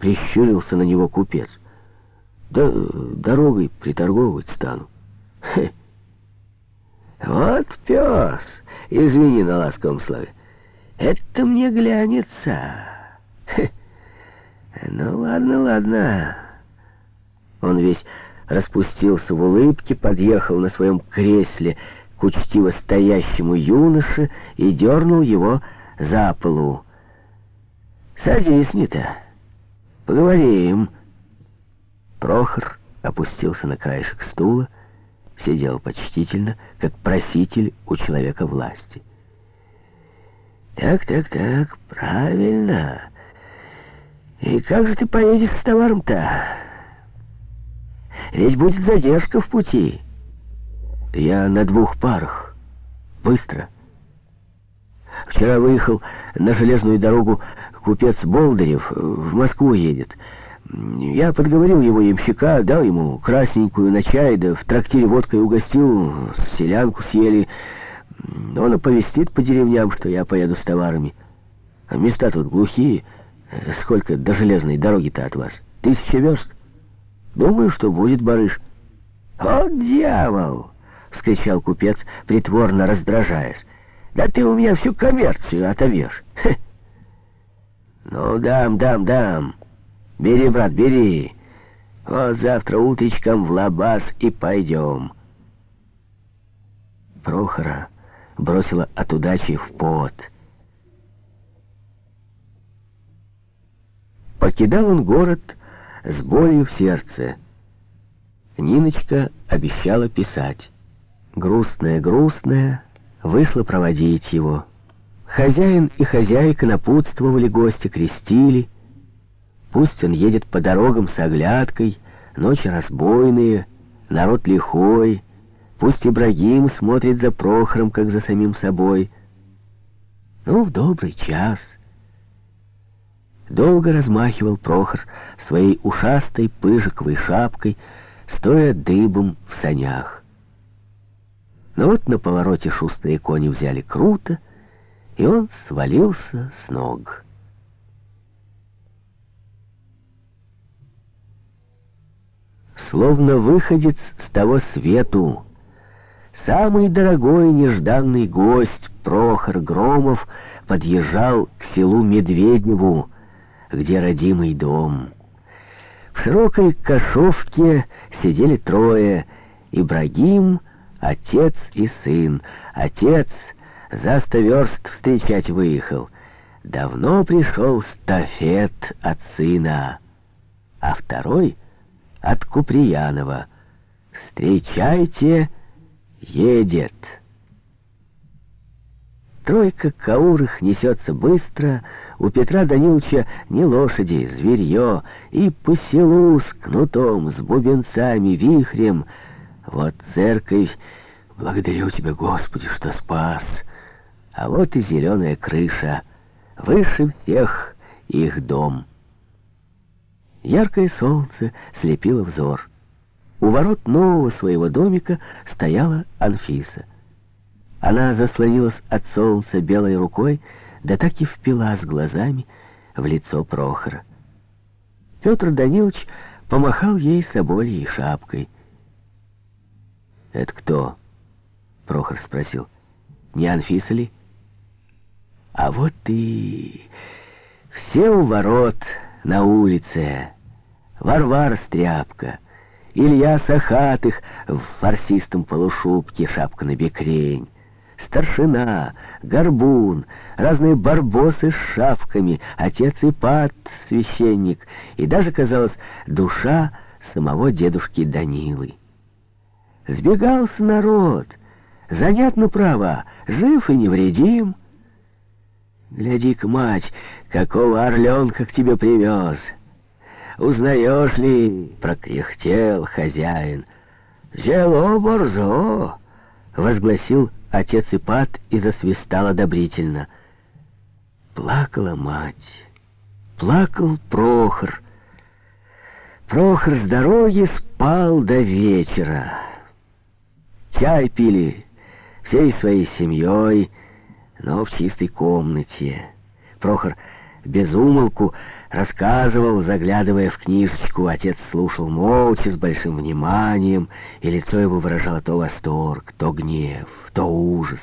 прищурился на него купец. Да дорогой приторговывать стану. Хе. Вот пес, извини на ласковом слове. Это мне глянется. Хе. Ну ладно, ладно. Он весь распустился в улыбке, подъехал на своем кресле к учтиво стоящему юноше и дернул его за полу. «Садись, Нита, поговорим». Прохор опустился на краешек стула, сидел почтительно, как проситель у человека власти. «Так, так, так, правильно. И как же ты поедешь с товаром-то? Ведь будет задержка в пути. Я на двух парах. Быстро». Вчера выехал на железную дорогу купец Болдырев, в Москву едет. Я подговорил его ямщика, дал ему красненькую на чай, да в трактире водкой угостил, селянку съели. Он оповестит по деревням, что я поеду с товарами. А места тут глухие. Сколько до железной дороги-то от вас? Тысяча верст? Думаю, что будет барыш. «Вот дьявол!» — вскричал купец, притворно раздражаясь. «Да ты у меня всю коммерцию отобьешь!» «Ну, дам, дам, дам!» Бери, брат, бери. Вот завтра утречком в лабаз и пойдем. Прохора бросила от удачи в пот. Покидал он город с болью в сердце. Ниночка обещала писать. Грустная-грустная вышла проводить его. Хозяин и хозяйка напутствовали гостя, крестили, Пусть он едет по дорогам с оглядкой, ночи разбойные, народ лихой. Пусть Ибрагим смотрит за Прохором, как за самим собой. Ну, в добрый час. Долго размахивал Прохор своей ушастой пыжиковой шапкой, стоя дыбом в санях. Но вот на повороте шустрые кони взяли круто, и он свалился с ног. словно выходец с того свету. Самый дорогой нежданный гость Прохор Громов подъезжал к селу Медведневу, где родимый дом. В широкой кашовке сидели трое — Ибрагим, отец и сын. Отец за сто верст встречать выехал. Давно пришел стафет от сына, а второй — от Куприянова. «Встречайте, едет!» Тройка каурых несется быстро, у Петра Даниловича не лошади, зверье, и по селу с кнутом, с бубенцами, вихрем. Вот церковь, благодарю тебя, Господи, что спас. А вот и зеленая крыша, выше всех их дом. Яркое солнце слепило взор. У ворот нового своего домика стояла Анфиса. Она заслонилась от солнца белой рукой, да так и впилась глазами в лицо Прохора. Петр Данилович помахал ей соболей шапкой. «Это кто?» — Прохор спросил. «Не Анфиса ли?» «А вот и все у ворот...» на улице. Варвара Стряпка, Илья Сахатых в фарсистом полушубке, шапка на бекрень, старшина, горбун, разные барбосы с шапками, отец Ипат, священник, и даже, казалось, душа самого дедушки Данилы. Сбегался народ, занятно право, жив и невредим. Гляди-ка, мать, какого орленка к тебе привез. Узнаешь ли, прокряхтел хозяин. Зело борзо, возгласил отец Ипат и засвистал одобрительно. Плакала мать, плакал Прохор. Прохор с дороги спал до вечера. Чай пили всей своей семьей, но в чистой комнате. Прохор без умолку рассказывал, заглядывая в книжечку. Отец слушал молча, с большим вниманием, и лицо его выражало то восторг, то гнев, то ужас.